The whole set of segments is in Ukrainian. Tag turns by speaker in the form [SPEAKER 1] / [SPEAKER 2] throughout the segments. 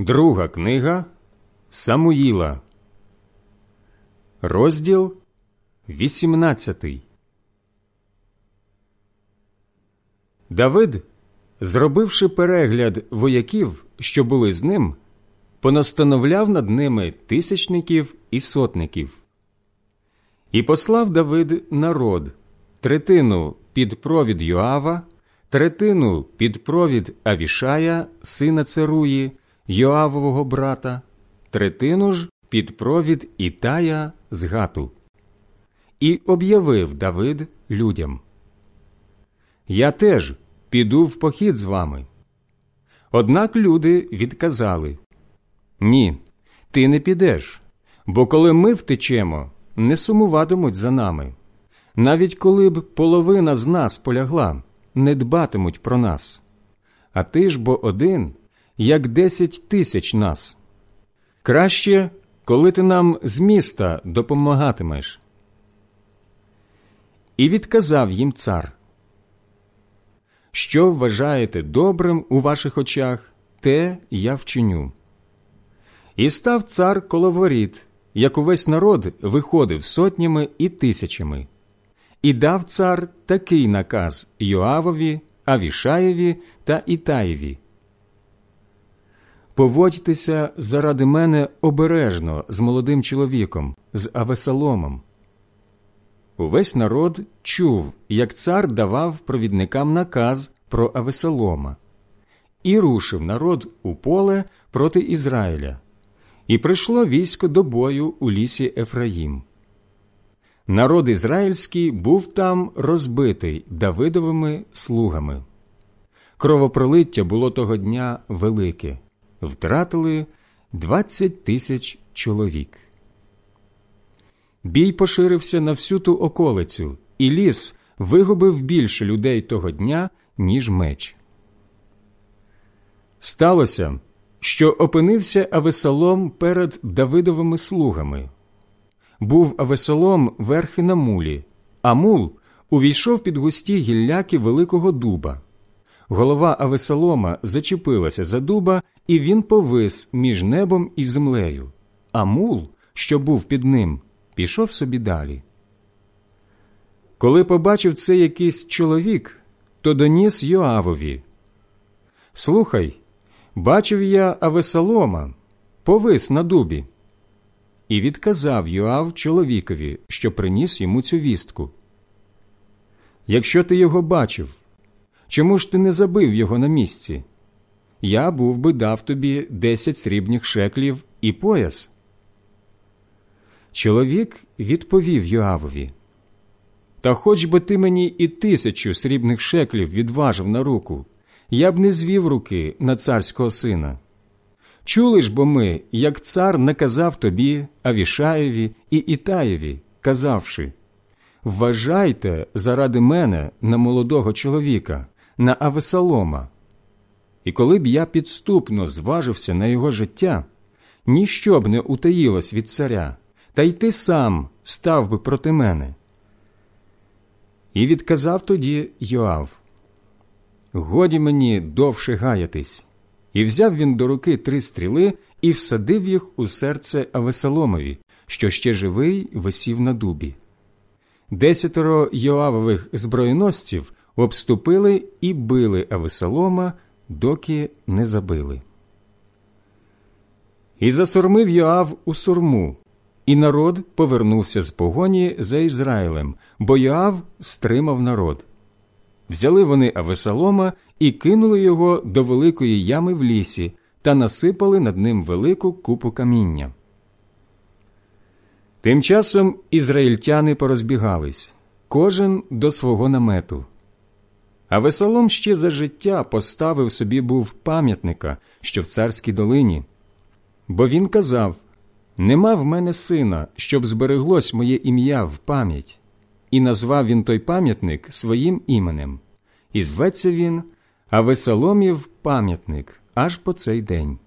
[SPEAKER 1] Друга книга Самуїла, розділ 18 Давид, зробивши перегляд вояків, що були з ним, понастановляв над ними тисячників і сотників. І послав Давид народ третину під провід Йоава, третину під провід Авішая, сина Церуї, Йоавового брата, третину ж під провід Ітая з Гату. І об'явив Давид людям Я теж піду в похід з вами. Однак люди відказали Ні, ти не підеш, бо коли ми втечемо, не сумуватимуть за нами. Навіть коли б половина з нас полягла, не дбатимуть про нас. А ти ж бо один, як десять тисяч нас. Краще, коли ти нам з міста допомагатимеш. І відказав їм цар. Що вважаєте добрим у ваших очах, те я вчиню. І став цар коло воріт, як увесь народ виходив сотнями і тисячами, і дав цар такий наказ Йоавові, Авішаєві та Ітаєві. Поводьтеся заради мене обережно з молодим чоловіком, з Авесаломом. Увесь народ чув, як цар давав провідникам наказ про Авесалома, і рушив народ у поле проти Ізраїля, і прийшло військо до бою у лісі Ефраїм. Народ ізраїльський був там розбитий Давидовими слугами. Кровопролиття було того дня велике втратили 20 тисяч чоловік. Бій поширився на всю ту околицю, і ліс вигубив більше людей того дня, ніж меч. Сталося, що опинився Авесалом перед Давидовими слугами. Був Авесалом верхи на мулі, а мул увійшов під густі гілляки великого дуба. Голова Авесалома зачепилася за дуба, і він повис між небом і землею, а мул, що був під ним, пішов собі далі. Коли побачив це якийсь чоловік, то доніс Йоавові. Слухай, бачив я Авесалома, повис на дубі. І відказав Йоав чоловікові, що приніс йому цю вістку. Якщо ти його бачив, чому ж ти не забив його на місці? Я був би дав тобі десять срібних шеклів і пояс. Чоловік відповів Йоавові Та хоч би ти мені і тисячу срібних шеклів відважив на руку, я б не звів руки на царського сина. Чули ж бо ми, як цар наказав тобі, Авішаєві і Ітаєві, казавши Вважайте заради мене на молодого чоловіка, на Авесалома. І коли б я підступно зважився на його життя, ніщо б не утаїлось від царя, та й ти сам став би проти мене. І відказав тоді Йоав Годі мені довше гаятись. І взяв він до руки три стріли і всадив їх у серце Авесаломові, що ще живий висів на дубі. Десятеро Йоавових зброєносців обступили і били Авесалома, доки не забили. І засурмив Йоав у сурму, і народ повернувся з погоні за Ізраїлем, бо Йоав стримав народ. Взяли вони Авесалома і кинули його до великої ями в лісі та насипали над ним велику купу каміння. Тим часом ізраїльтяни порозбігались, кожен до свого намету. А весолом ще за життя поставив собі був пам'ятника, що в царській долині, бо він казав Нема в мене сина, щоб збереглось моє ім'я в пам'ять, і назвав він той пам'ятник своїм іменем, і зветься він а Весоломів пам'ятник аж по цей день.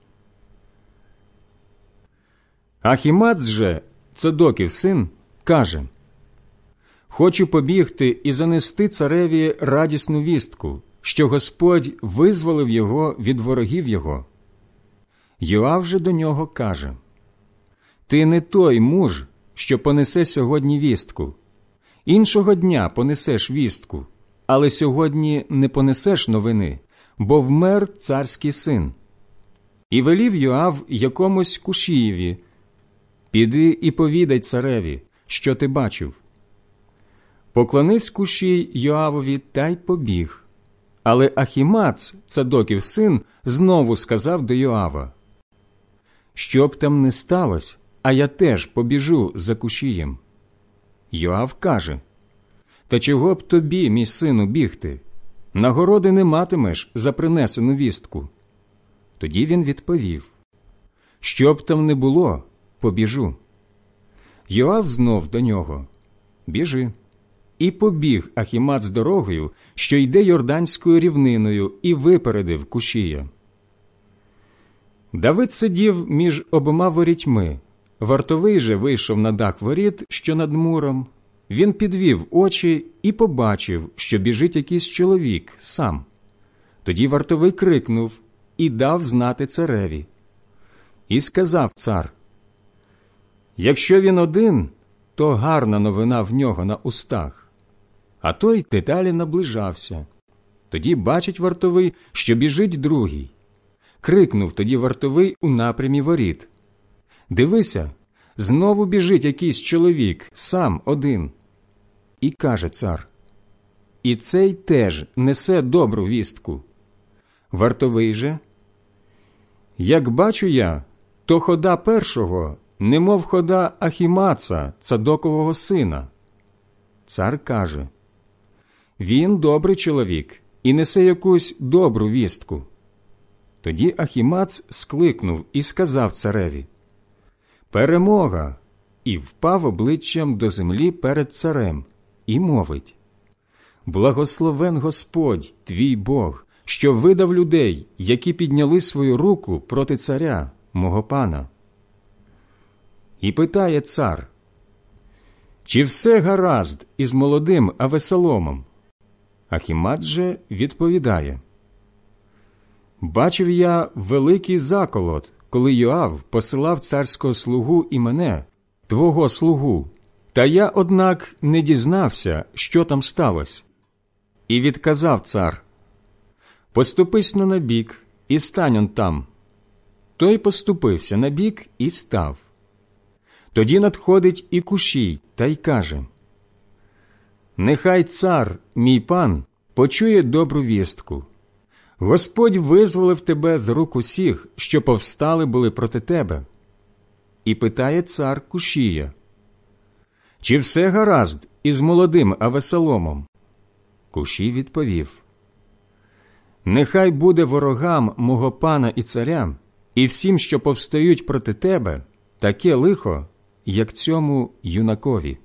[SPEAKER 1] Ахімац же, Цедоків син, каже Хочу побігти і занести цареві радісну вістку, що Господь визволив його від ворогів його. Йоав же до нього каже Ти не той муж, що понесе сьогодні вістку. Іншого дня понесеш вістку, але сьогодні не понесеш новини, бо вмер царський син. І велів Йоав якомусь кушієві Піди і повідай цареві, що ти бачив. Поклонивсь кушій Йоавові та й побіг. Але Ахімац, цадоків син, знову сказав до Йоава Що б там не сталося, а я теж побіжу за кушієм. Йоав каже Та чого б тобі, мій сину, бігти? Нагороди не матимеш за принесену вістку. Тоді він відповів Що б там не було, побіжу. Йоав знов до нього Біжи. І побіг Ахімат з дорогою, що йде Йорданською рівниною, і випередив кушія. Давид сидів між обома ворітьми. Вартовий же вийшов на дах воріт, що над муром. Він підвів очі і побачив, що біжить якийсь чоловік сам. Тоді вартовий крикнув і дав знати цареві. І сказав цар Якщо він один, то гарна новина в нього на устах. А той деталі наближався. Тоді бачить вартовий, що біжить другий. Крикнув тоді вартовий у напрямі воріт. Дивися, знову біжить якийсь чоловік, сам один. І каже цар. І цей теж несе добру вістку. Вартовий же. Як бачу я, то хода першого немов хода Ахімаца, цадокового сина. Цар каже Він добрий чоловік і несе якусь добру вістку. Тоді Ахімац скликнув і сказав цареві Перемога! І впав обличчям до землі перед царем, і мовить Благословен Господь, твій Бог, що видав людей, які підняли свою руку проти царя, мого пана. І питає цар, чи все гаразд із молодим Авесоломом? Ахімат же відповідає Бачив я великий заколот, коли Йоав посилав царського слугу і мене, твого слугу, та я, однак, не дізнався, що там сталося. І відказав цар Поступись на набік і стань он там. Той поступився на бік і став. Тоді надходить і кушій та й каже Нехай цар, мій пан, почує добру вістку. Господь визволив тебе з рук усіх, що повстали були проти тебе. І питає цар Кушія, чи все гаразд із молодим Авесоломом? Кушій відповів Нехай буде ворогам мого пана і царя, і всім, що повстають проти тебе, таке лихо, як цьому юнакові.